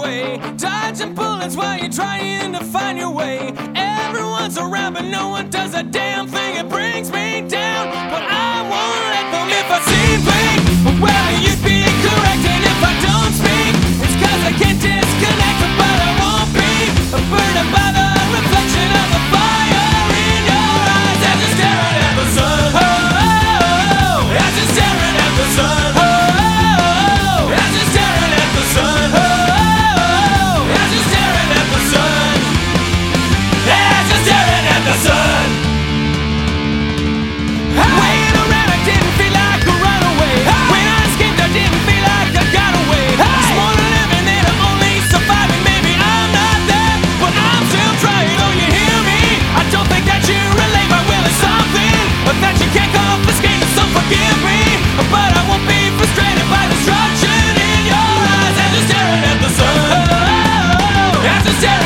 Dodging bullets while you're trying to find your way. Everyone's around, but no one does a damn thing. Yeah.